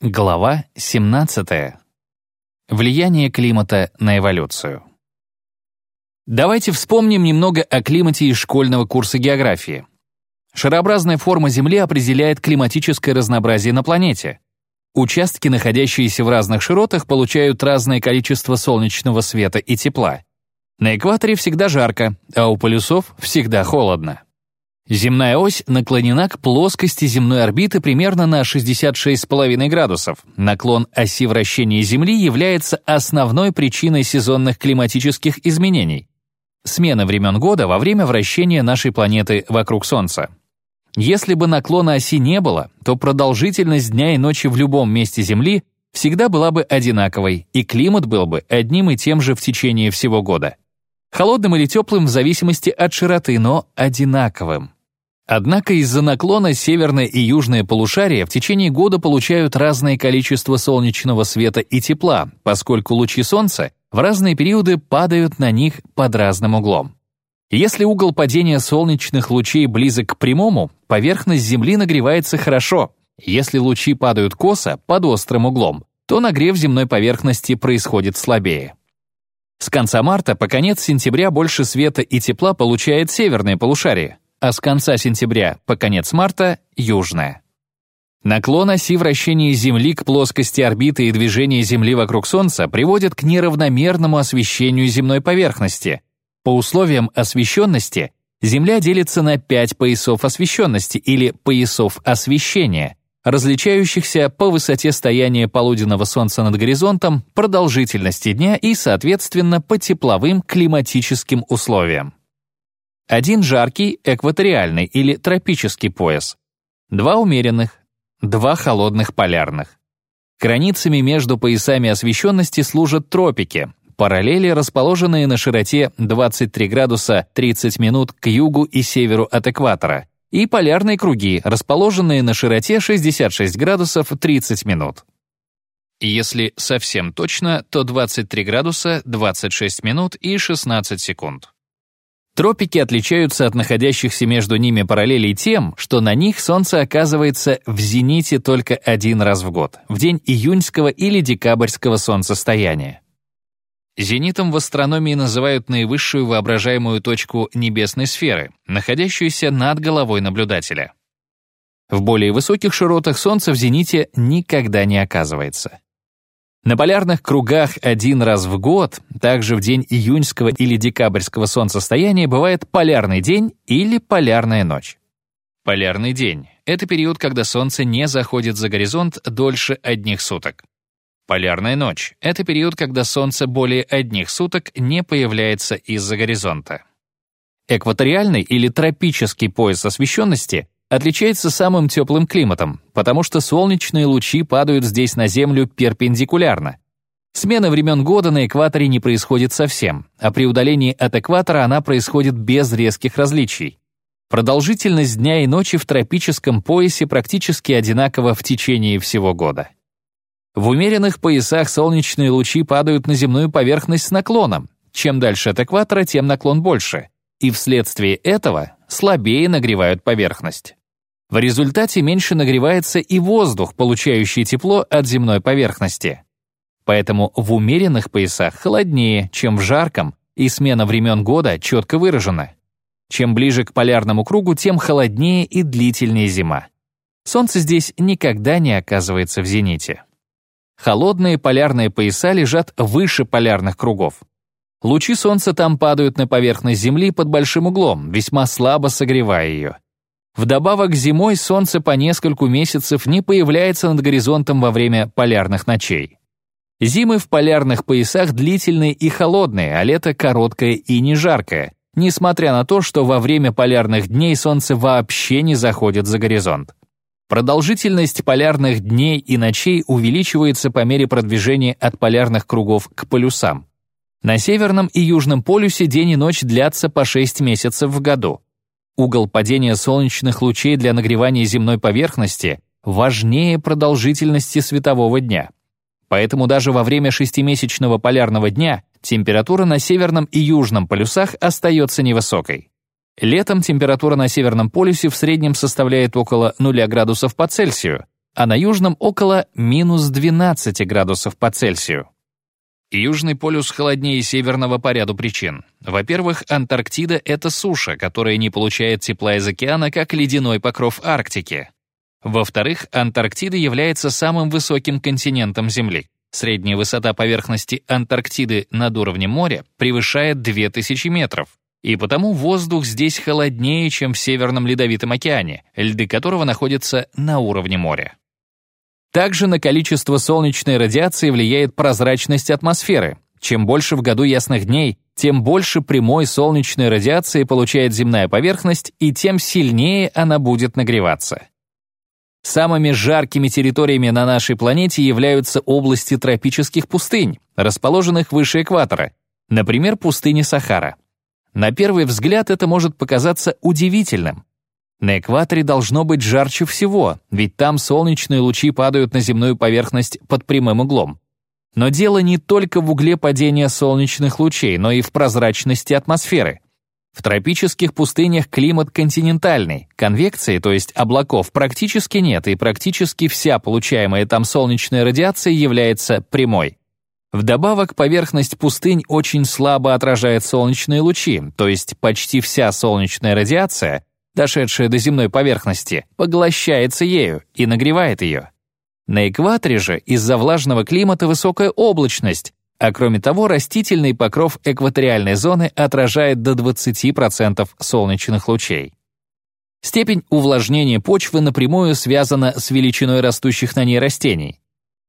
Глава 17. Влияние климата на эволюцию. Давайте вспомним немного о климате из школьного курса географии. Шарообразная форма Земли определяет климатическое разнообразие на планете. Участки, находящиеся в разных широтах, получают разное количество солнечного света и тепла. На экваторе всегда жарко, а у полюсов всегда холодно. Земная ось наклонена к плоскости земной орбиты примерно на 66,5 градусов. Наклон оси вращения Земли является основной причиной сезонных климатических изменений. Смена времен года во время вращения нашей планеты вокруг Солнца. Если бы наклона оси не было, то продолжительность дня и ночи в любом месте Земли всегда была бы одинаковой, и климат был бы одним и тем же в течение всего года. Холодным или теплым в зависимости от широты, но одинаковым. Однако из-за наклона северное и южное полушария в течение года получают разное количество солнечного света и тепла, поскольку лучи Солнца в разные периоды падают на них под разным углом. Если угол падения солнечных лучей близок к прямому, поверхность Земли нагревается хорошо. Если лучи падают косо, под острым углом, то нагрев земной поверхности происходит слабее. С конца марта по конец сентября больше света и тепла получает северное полушарие, а с конца сентября по конец марта — южная. Наклон оси вращения Земли к плоскости орбиты и движение Земли вокруг Солнца приводят к неравномерному освещению земной поверхности. По условиям освещенности Земля делится на пять поясов освещенности или поясов освещения, различающихся по высоте стояния полуденного Солнца над горизонтом, продолжительности дня и, соответственно, по тепловым климатическим условиям. Один жаркий экваториальный или тропический пояс, два умеренных, два холодных полярных. Границами между поясами освещенности служат тропики, параллели, расположенные на широте 23 градуса 30 минут к югу и северу от экватора, и полярные круги, расположенные на широте 66 градусов 30 минут. Если совсем точно, то 23 градуса 26 минут и 16 секунд. Тропики отличаются от находящихся между ними параллелей тем, что на них Солнце оказывается в зените только один раз в год, в день июньского или декабрьского солнцестояния. Зенитом в астрономии называют наивысшую воображаемую точку небесной сферы, находящуюся над головой наблюдателя. В более высоких широтах Солнце в зените никогда не оказывается. На полярных кругах один раз в год, также в день июньского или декабрьского солнцестояния, бывает полярный день или полярная ночь. Полярный день — это период, когда Солнце не заходит за горизонт дольше одних суток. Полярная ночь — это период, когда Солнце более одних суток не появляется из-за горизонта. Экваториальный или тропический пояс освещенности отличается самым теплым климатом, потому что солнечные лучи падают здесь на Землю перпендикулярно. Смена времен года на экваторе не происходит совсем, а при удалении от экватора она происходит без резких различий. Продолжительность дня и ночи в тропическом поясе практически одинакова в течение всего года. В умеренных поясах солнечные лучи падают на земную поверхность с наклоном. Чем дальше от экватора, тем наклон больше. И вследствие этого слабее нагревают поверхность. В результате меньше нагревается и воздух, получающий тепло от земной поверхности. Поэтому в умеренных поясах холоднее, чем в жарком, и смена времен года четко выражена. Чем ближе к полярному кругу, тем холоднее и длительнее зима. Солнце здесь никогда не оказывается в зените. Холодные полярные пояса лежат выше полярных кругов. Лучи Солнца там падают на поверхность Земли под большим углом, весьма слабо согревая ее. Вдобавок зимой солнце по нескольку месяцев не появляется над горизонтом во время полярных ночей. Зимы в полярных поясах длительные и холодные, а лето короткое и не жаркое, несмотря на то, что во время полярных дней солнце вообще не заходит за горизонт. Продолжительность полярных дней и ночей увеличивается по мере продвижения от полярных кругов к полюсам. На северном и южном полюсе день и ночь длятся по 6 месяцев в году. Угол падения солнечных лучей для нагревания земной поверхности важнее продолжительности светового дня. Поэтому даже во время шестимесячного полярного дня температура на северном и южном полюсах остается невысокой. Летом температура на Северном полюсе в среднем составляет около 0 градусов по Цельсию, а на южном около минус 12 градусов по Цельсию. Южный полюс холоднее северного по ряду причин. Во-первых, Антарктида — это суша, которая не получает тепла из океана, как ледяной покров Арктики. Во-вторых, Антарктида является самым высоким континентом Земли. Средняя высота поверхности Антарктиды над уровнем моря превышает 2000 метров. И потому воздух здесь холоднее, чем в Северном Ледовитом океане, льды которого находятся на уровне моря. Также на количество солнечной радиации влияет прозрачность атмосферы. Чем больше в году ясных дней, тем больше прямой солнечной радиации получает земная поверхность, и тем сильнее она будет нагреваться. Самыми жаркими территориями на нашей планете являются области тропических пустынь, расположенных выше экватора, например, пустыни Сахара. На первый взгляд это может показаться удивительным. На экваторе должно быть жарче всего, ведь там солнечные лучи падают на земную поверхность под прямым углом. Но дело не только в угле падения солнечных лучей, но и в прозрачности атмосферы. В тропических пустынях климат континентальный, конвекции, то есть облаков, практически нет, и практически вся получаемая там солнечная радиация является прямой. Вдобавок, поверхность пустынь очень слабо отражает солнечные лучи, то есть почти вся солнечная радиация, дошедшая до земной поверхности, поглощается ею и нагревает ее. На экваторе же из-за влажного климата высокая облачность, а кроме того растительный покров экваториальной зоны отражает до 20% солнечных лучей. Степень увлажнения почвы напрямую связана с величиной растущих на ней растений.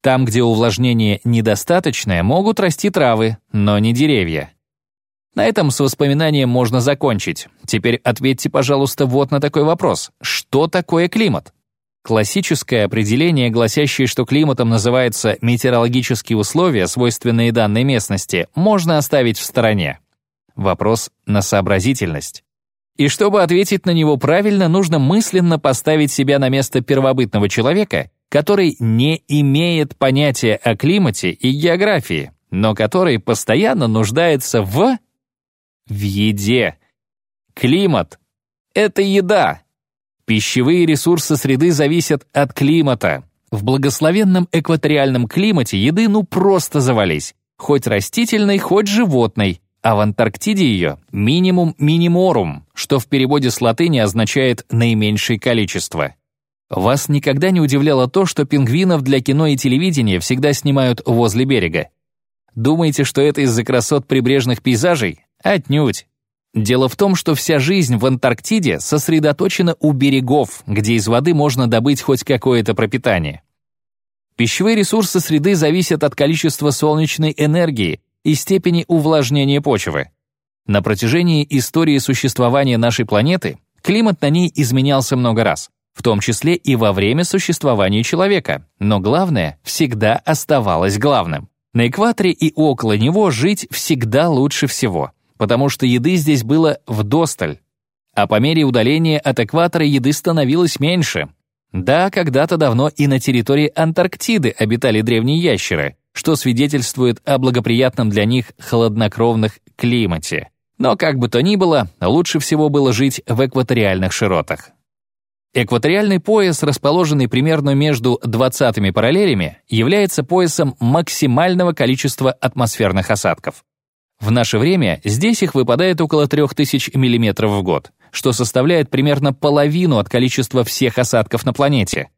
Там, где увлажнение недостаточное, могут расти травы, но не деревья. На этом с воспоминанием можно закончить. Теперь ответьте, пожалуйста, вот на такой вопрос. Что такое климат? Классическое определение, гласящее, что климатом называются метеорологические условия, свойственные данной местности, можно оставить в стороне. Вопрос на сообразительность. И чтобы ответить на него правильно, нужно мысленно поставить себя на место первобытного человека который не имеет понятия о климате и географии, но который постоянно нуждается в... в еде. Климат — это еда. Пищевые ресурсы среды зависят от климата. В благословенном экваториальном климате еды ну просто завались, хоть растительной, хоть животной, а в Антарктиде ее минимум миниморум, что в переводе с латыни означает «наименьшее количество». Вас никогда не удивляло то, что пингвинов для кино и телевидения всегда снимают возле берега? Думаете, что это из-за красот прибрежных пейзажей? Отнюдь. Дело в том, что вся жизнь в Антарктиде сосредоточена у берегов, где из воды можно добыть хоть какое-то пропитание. Пищевые ресурсы среды зависят от количества солнечной энергии и степени увлажнения почвы. На протяжении истории существования нашей планеты климат на ней изменялся много раз в том числе и во время существования человека. Но главное всегда оставалось главным. На экваторе и около него жить всегда лучше всего, потому что еды здесь было вдосталь. А по мере удаления от экватора еды становилось меньше. Да, когда-то давно и на территории Антарктиды обитали древние ящеры, что свидетельствует о благоприятном для них холоднокровных климате. Но как бы то ни было, лучше всего было жить в экваториальных широтах. Экваториальный пояс, расположенный примерно между 20 параллелями, является поясом максимального количества атмосферных осадков. В наше время здесь их выпадает около 3000 мм в год, что составляет примерно половину от количества всех осадков на планете.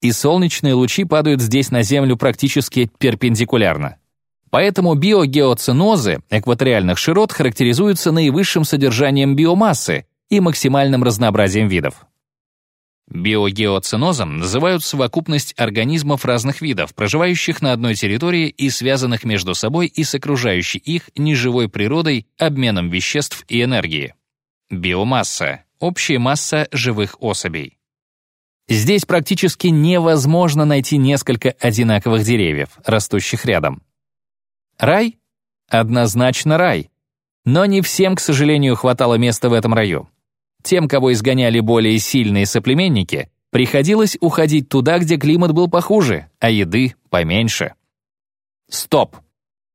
И солнечные лучи падают здесь на Землю практически перпендикулярно. Поэтому биогеоценозы экваториальных широт характеризуются наивысшим содержанием биомассы и максимальным разнообразием видов. Биогеоценозом называют совокупность организмов разных видов, проживающих на одной территории и связанных между собой и с окружающей их неживой природой, обменом веществ и энергии. Биомасса — общая масса живых особей. Здесь практически невозможно найти несколько одинаковых деревьев, растущих рядом. Рай? Однозначно рай. Но не всем, к сожалению, хватало места в этом раю. Тем, кого изгоняли более сильные соплеменники, приходилось уходить туда, где климат был похуже, а еды поменьше. Стоп!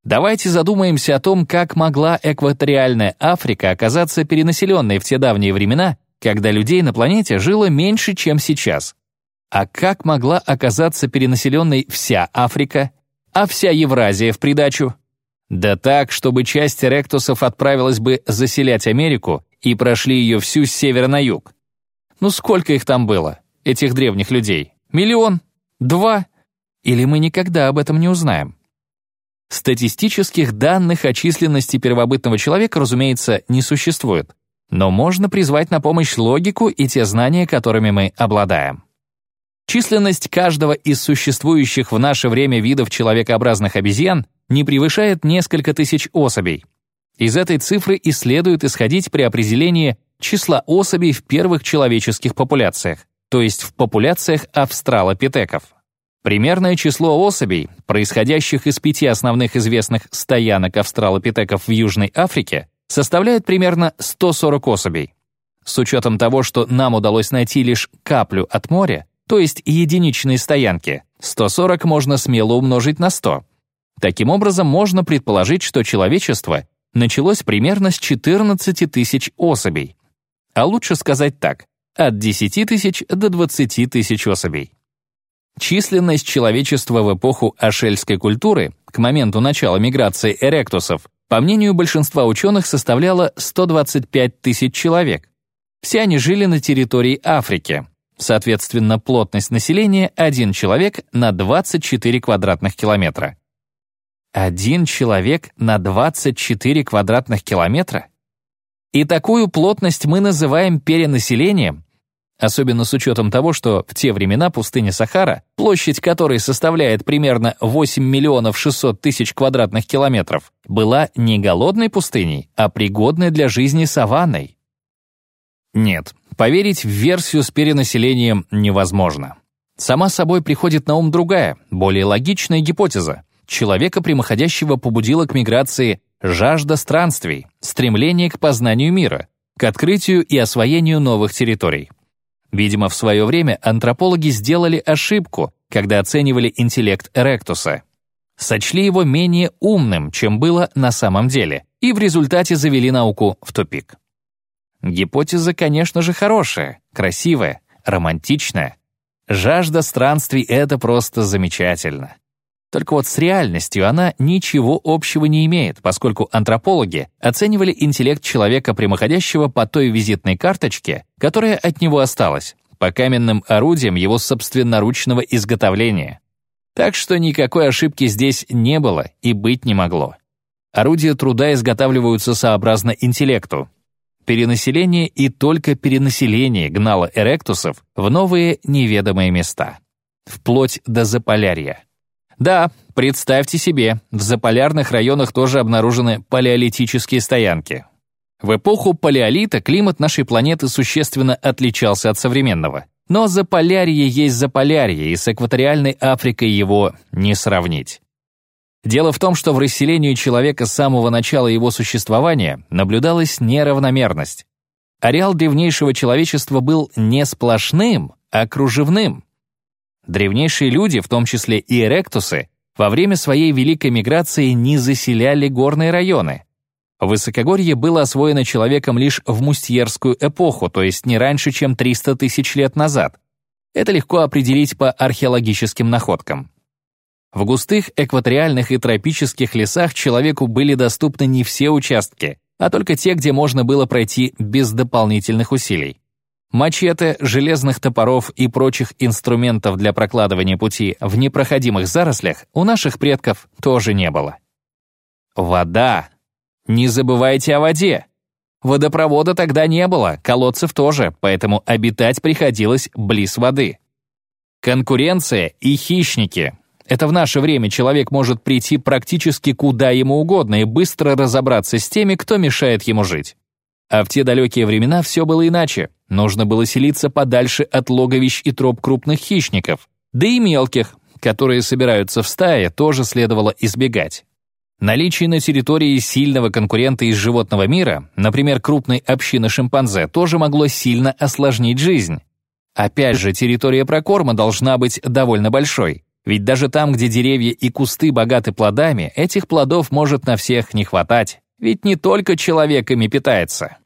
Давайте задумаемся о том, как могла экваториальная Африка оказаться перенаселенной в те давние времена, когда людей на планете жило меньше, чем сейчас. А как могла оказаться перенаселенной вся Африка, а вся Евразия в придачу? Да так, чтобы часть ректусов отправилась бы заселять Америку и прошли ее всю с севера на юг. Ну сколько их там было, этих древних людей? Миллион? Два? Или мы никогда об этом не узнаем? Статистических данных о численности первобытного человека, разумеется, не существует, но можно призвать на помощь логику и те знания, которыми мы обладаем. Численность каждого из существующих в наше время видов человекообразных обезьян не превышает несколько тысяч особей. Из этой цифры и следует исходить при определении числа особей в первых человеческих популяциях, то есть в популяциях австралопитеков. Примерное число особей, происходящих из пяти основных известных стоянок австралопитеков в Южной Африке, составляет примерно 140 особей. С учетом того, что нам удалось найти лишь каплю от моря, то есть единичные стоянки, 140 можно смело умножить на 100. Таким образом, можно предположить, что человечество началось примерно с 14 тысяч особей. А лучше сказать так, от 10 тысяч до 20 тысяч особей. Численность человечества в эпоху ашельской культуры к моменту начала миграции эректусов, по мнению большинства ученых, составляла 125 тысяч человек. Все они жили на территории Африки. Соответственно, плотность населения — один человек на 24 квадратных километра. Один человек на 24 квадратных километра? И такую плотность мы называем перенаселением, Особенно с учетом того, что в те времена пустыня Сахара, площадь которой составляет примерно 8 миллионов 600 тысяч квадратных километров, была не голодной пустыней, а пригодной для жизни саванной. Нет, поверить в версию с перенаселением невозможно. Сама собой приходит на ум другая, более логичная гипотеза. Человека прямоходящего побудила к миграции жажда странствий, стремление к познанию мира, к открытию и освоению новых территорий. Видимо, в свое время антропологи сделали ошибку, когда оценивали интеллект Эректуса. Сочли его менее умным, чем было на самом деле, и в результате завели науку в тупик. Гипотеза, конечно же, хорошая, красивая, романтичная. Жажда странствий — это просто замечательно. Только вот с реальностью она ничего общего не имеет, поскольку антропологи оценивали интеллект человека прямоходящего по той визитной карточке, которая от него осталась, по каменным орудиям его собственноручного изготовления. Так что никакой ошибки здесь не было и быть не могло. Орудия труда изготавливаются сообразно интеллекту. Перенаселение и только перенаселение гнало эректусов в новые неведомые места. Вплоть до Заполярья. Да, представьте себе, в заполярных районах тоже обнаружены палеолитические стоянки. В эпоху палеолита климат нашей планеты существенно отличался от современного. Но Заполярье есть Заполярье, и с экваториальной Африкой его не сравнить. Дело в том, что в расселении человека с самого начала его существования наблюдалась неравномерность. Ареал древнейшего человечества был не сплошным, а кружевным. Древнейшие люди, в том числе и эректусы, во время своей великой миграции не заселяли горные районы. Высокогорье было освоено человеком лишь в мустьерскую эпоху, то есть не раньше, чем 300 тысяч лет назад. Это легко определить по археологическим находкам. В густых экваториальных и тропических лесах человеку были доступны не все участки, а только те, где можно было пройти без дополнительных усилий. Мачете, железных топоров и прочих инструментов для прокладывания пути в непроходимых зарослях у наших предков тоже не было. Вода. Не забывайте о воде. Водопровода тогда не было, колодцев тоже, поэтому обитать приходилось близ воды. Конкуренция и хищники. Это в наше время человек может прийти практически куда ему угодно и быстро разобраться с теми, кто мешает ему жить. А в те далекие времена все было иначе. Нужно было селиться подальше от логовищ и троп крупных хищников. Да и мелких, которые собираются в стае, тоже следовало избегать. Наличие на территории сильного конкурента из животного мира, например, крупной общины шимпанзе, тоже могло сильно осложнить жизнь. Опять же, территория прокорма должна быть довольно большой, ведь даже там, где деревья и кусты богаты плодами, этих плодов может на всех не хватать. Ведь не только человек ими питается.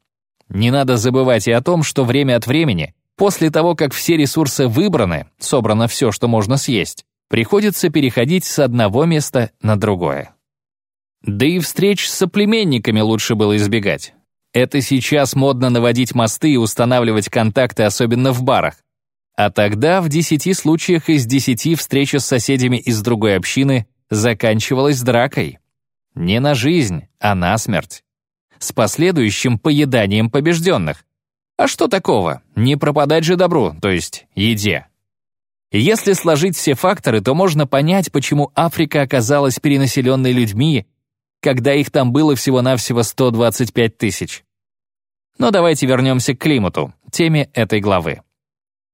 Не надо забывать и о том, что время от времени После того, как все ресурсы выбраны, собрано все, что можно съесть, приходится переходить с одного места на другое. Да и встреч с соплеменниками лучше было избегать. Это сейчас модно наводить мосты и устанавливать контакты, особенно в барах. А тогда в десяти случаях из десяти встреча с соседями из другой общины заканчивалась дракой. Не на жизнь, а на смерть. С последующим поеданием побежденных. А что такого? Не пропадать же добру, то есть еде. Если сложить все факторы, то можно понять, почему Африка оказалась перенаселенной людьми, когда их там было всего-навсего 125 тысяч. Но давайте вернемся к климату, теме этой главы.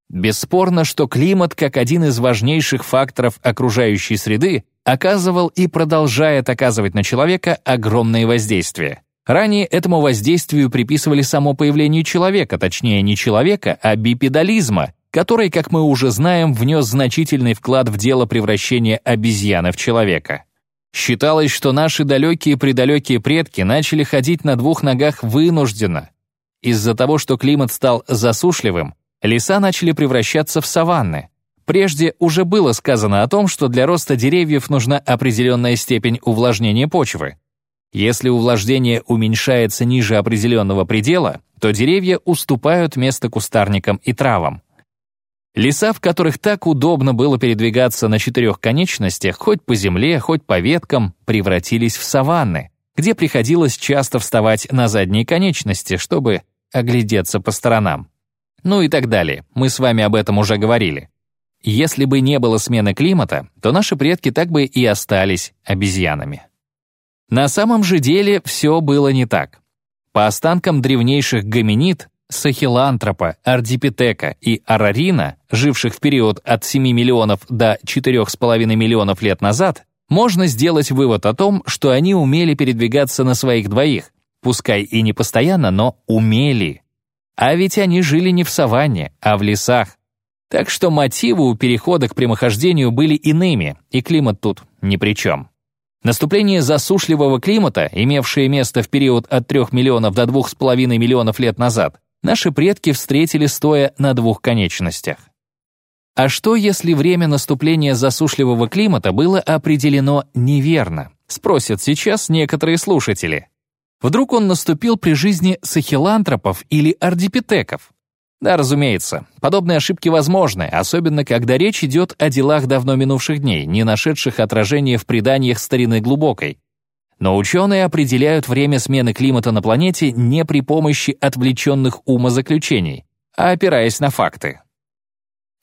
Бесспорно, что климат, как один из важнейших факторов окружающей среды, оказывал и продолжает оказывать на человека огромное воздействие. Ранее этому воздействию приписывали само появление человека, точнее не человека, а бипедализма, который, как мы уже знаем, внес значительный вклад в дело превращения обезьяны в человека. Считалось, что наши далекие-предалекие предки начали ходить на двух ногах вынужденно. Из-за того, что климат стал засушливым, леса начали превращаться в саванны. Прежде уже было сказано о том, что для роста деревьев нужна определенная степень увлажнения почвы. Если увлажнение уменьшается ниже определенного предела, то деревья уступают место кустарникам и травам. Леса, в которых так удобно было передвигаться на четырех конечностях, хоть по земле, хоть по веткам, превратились в саванны, где приходилось часто вставать на задние конечности, чтобы оглядеться по сторонам. Ну и так далее. Мы с вами об этом уже говорили. Если бы не было смены климата, то наши предки так бы и остались обезьянами. На самом же деле все было не так. По останкам древнейших гоминид, сахилантропа, ардипитека и арарина, живших в период от 7 миллионов до 4,5 миллионов лет назад, можно сделать вывод о том, что они умели передвигаться на своих двоих, пускай и не постоянно, но умели. А ведь они жили не в саванне, а в лесах. Так что мотивы у перехода к прямохождению были иными, и климат тут ни при чем. Наступление засушливого климата, имевшее место в период от 3 миллионов до 2,5 миллионов лет назад, наши предки встретили стоя на двух конечностях. А что, если время наступления засушливого климата было определено неверно? Спросят сейчас некоторые слушатели. Вдруг он наступил при жизни сахилантропов или ардипитеков? Да, разумеется, подобные ошибки возможны, особенно когда речь идет о делах давно минувших дней, не нашедших отражения в преданиях старины глубокой. Но ученые определяют время смены климата на планете не при помощи отвлеченных умозаключений, а опираясь на факты.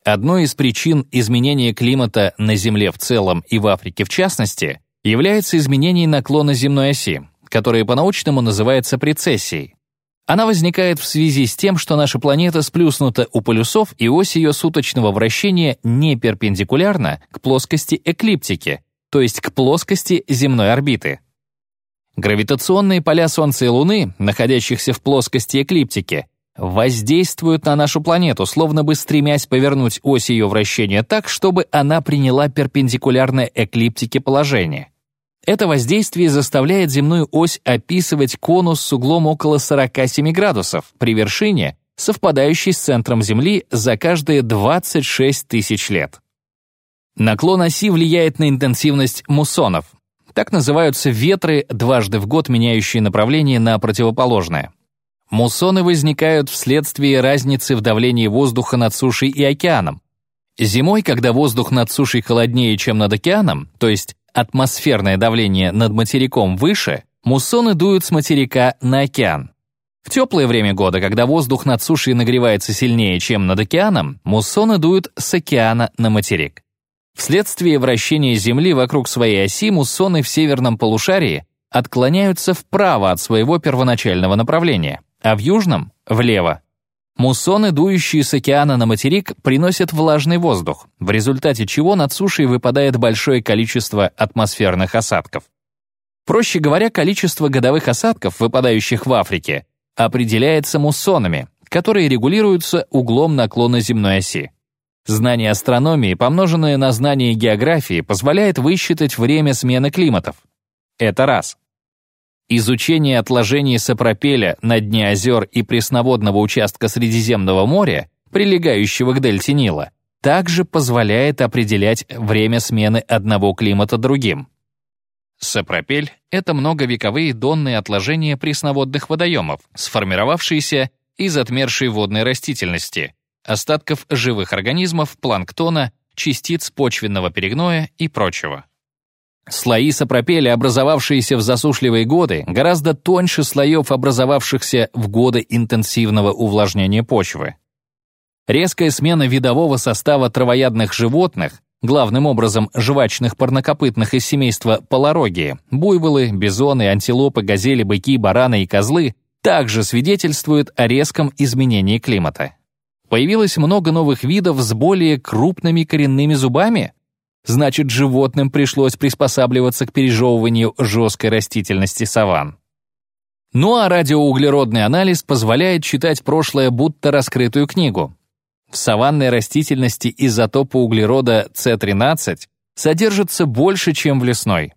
Одной из причин изменения климата на Земле в целом и в Африке в частности является изменение наклона земной оси, которая по-научному называется прецессией. Она возникает в связи с тем, что наша планета сплюснута у полюсов, и ось ее суточного вращения не перпендикулярна к плоскости эклиптики, то есть к плоскости земной орбиты. Гравитационные поля Солнца и Луны, находящихся в плоскости эклиптики, воздействуют на нашу планету, словно бы стремясь повернуть ось ее вращения так, чтобы она приняла перпендикулярное эклиптике положение. Это воздействие заставляет земную ось описывать конус с углом около 47 градусов при вершине, совпадающей с центром Земли за каждые 26 тысяч лет. Наклон оси влияет на интенсивность муссонов. Так называются ветры, дважды в год меняющие направление на противоположное. Муссоны возникают вследствие разницы в давлении воздуха над сушей и океаном. Зимой, когда воздух над сушей холоднее, чем над океаном, то есть атмосферное давление над материком выше, муссоны дуют с материка на океан. В теплое время года, когда воздух над сушей нагревается сильнее, чем над океаном, муссоны дуют с океана на материк. Вследствие вращения Земли вокруг своей оси муссоны в северном полушарии отклоняются вправо от своего первоначального направления, а в южном — влево. Муссоны, дующие с океана на материк, приносят влажный воздух, в результате чего над сушей выпадает большое количество атмосферных осадков. Проще говоря, количество годовых осадков, выпадающих в Африке, определяется муссонами, которые регулируются углом наклона земной оси. Знание астрономии, помноженное на знание географии, позволяет высчитать время смены климатов. Это раз. Изучение отложений сапропеля на дне озер и пресноводного участка Средиземного моря прилегающего к дельте Нила, также позволяет определять время смены одного климата другим. Сапропель — это многовековые донные отложения пресноводных водоемов, сформировавшиеся из отмершей водной растительности, остатков живых организмов, планктона, частиц почвенного перегноя и прочего. Слои сапропеля, образовавшиеся в засушливые годы, гораздо тоньше слоев, образовавшихся в годы интенсивного увлажнения почвы. Резкая смена видового состава травоядных животных, главным образом жвачных парнокопытных из семейства полорогие, буйволы, бизоны, антилопы, газели, быки, бараны и козлы, также свидетельствует о резком изменении климата. Появилось много новых видов с более крупными коренными зубами? Значит, животным пришлось приспосабливаться к пережевыванию жесткой растительности саван. Ну а радиоуглеродный анализ позволяет читать прошлое будто раскрытую книгу. В саванной растительности изотопа углерода С13 содержится больше, чем в лесной.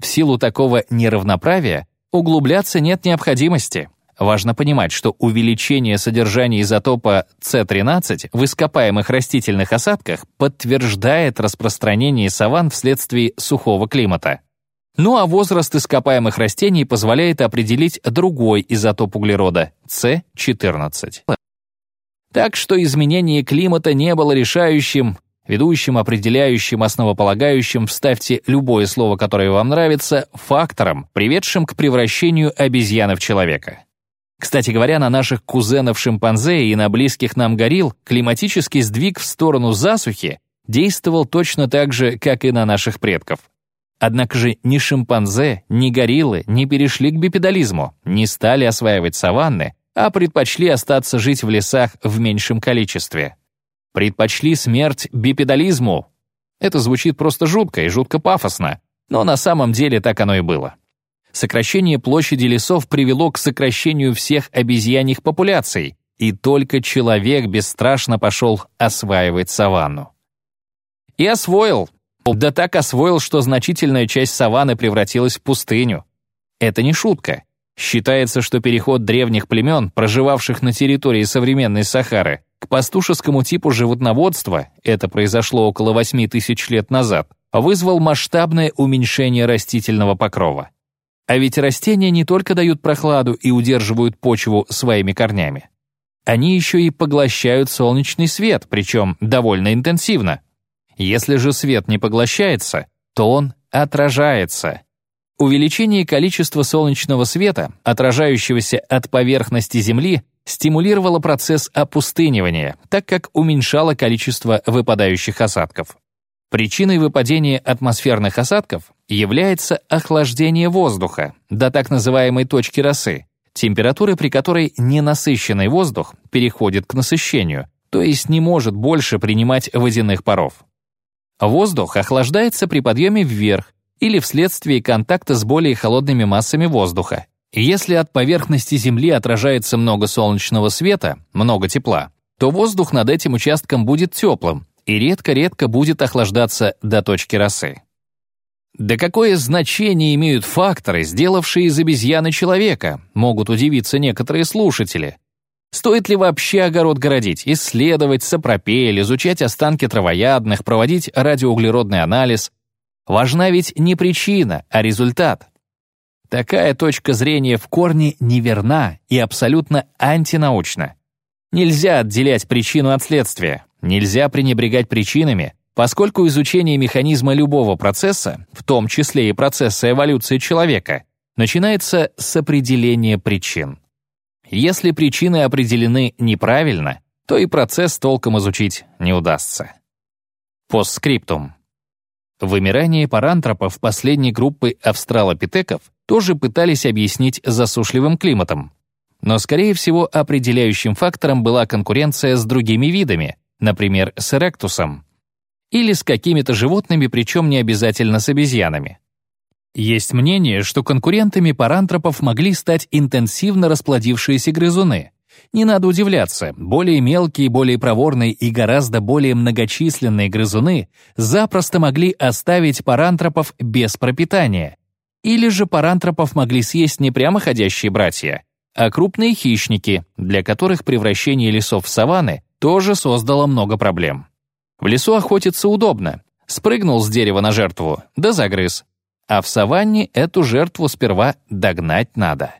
В силу такого неравноправия углубляться нет необходимости. Важно понимать, что увеличение содержания изотопа С13 в ископаемых растительных осадках подтверждает распространение саван вследствие сухого климата. Ну а возраст ископаемых растений позволяет определить другой изотоп углерода — С14. Так что изменение климата не было решающим, ведущим, определяющим, основополагающим, вставьте любое слово, которое вам нравится, фактором, приведшим к превращению обезьяны в человека. Кстати говоря, на наших кузенов-шимпанзе и на близких нам горилл климатический сдвиг в сторону засухи действовал точно так же, как и на наших предков. Однако же ни шимпанзе, ни гориллы не перешли к бипедализму, не стали осваивать саванны, а предпочли остаться жить в лесах в меньшем количестве. Предпочли смерть бипедализму. Это звучит просто жутко и жутко пафосно, но на самом деле так оно и было. Сокращение площади лесов привело к сокращению всех обезьяньих популяций, и только человек бесстрашно пошел осваивать саванну. И освоил. Да так освоил, что значительная часть саванны превратилась в пустыню. Это не шутка. Считается, что переход древних племен, проживавших на территории современной Сахары, к пастушескому типу животноводства, это произошло около 8 тысяч лет назад, вызвал масштабное уменьшение растительного покрова. А ведь растения не только дают прохладу и удерживают почву своими корнями. Они еще и поглощают солнечный свет, причем довольно интенсивно. Если же свет не поглощается, то он отражается. Увеличение количества солнечного света, отражающегося от поверхности Земли, стимулировало процесс опустынивания, так как уменьшало количество выпадающих осадков. Причиной выпадения атмосферных осадков является охлаждение воздуха до так называемой точки росы, температуры, при которой ненасыщенный воздух переходит к насыщению, то есть не может больше принимать водяных паров. Воздух охлаждается при подъеме вверх или вследствие контакта с более холодными массами воздуха. Если от поверхности Земли отражается много солнечного света, много тепла, то воздух над этим участком будет теплым, и редко-редко будет охлаждаться до точки росы. Да какое значение имеют факторы, сделавшие из обезьяны человека, могут удивиться некоторые слушатели. Стоит ли вообще огород городить, исследовать сапропель, изучать останки травоядных, проводить радиоуглеродный анализ? Важна ведь не причина, а результат. Такая точка зрения в корне неверна и абсолютно антинаучна. Нельзя отделять причину от следствия. Нельзя пренебрегать причинами, поскольку изучение механизма любого процесса, в том числе и процесса эволюции человека, начинается с определения причин. Если причины определены неправильно, то и процесс толком изучить не удастся. Постскриптум. Вымирание парантропов последней группы австралопитеков тоже пытались объяснить засушливым климатом. Но, скорее всего, определяющим фактором была конкуренция с другими видами, например, с эректусом, или с какими-то животными, причем не обязательно с обезьянами. Есть мнение, что конкурентами парантропов могли стать интенсивно расплодившиеся грызуны. Не надо удивляться, более мелкие, более проворные и гораздо более многочисленные грызуны запросто могли оставить парантропов без пропитания. Или же парантропов могли съесть не прямоходящие братья, а крупные хищники, для которых превращение лесов в саванны тоже создало много проблем. В лесу охотиться удобно. Спрыгнул с дерева на жертву, да загрыз. А в саванне эту жертву сперва догнать надо.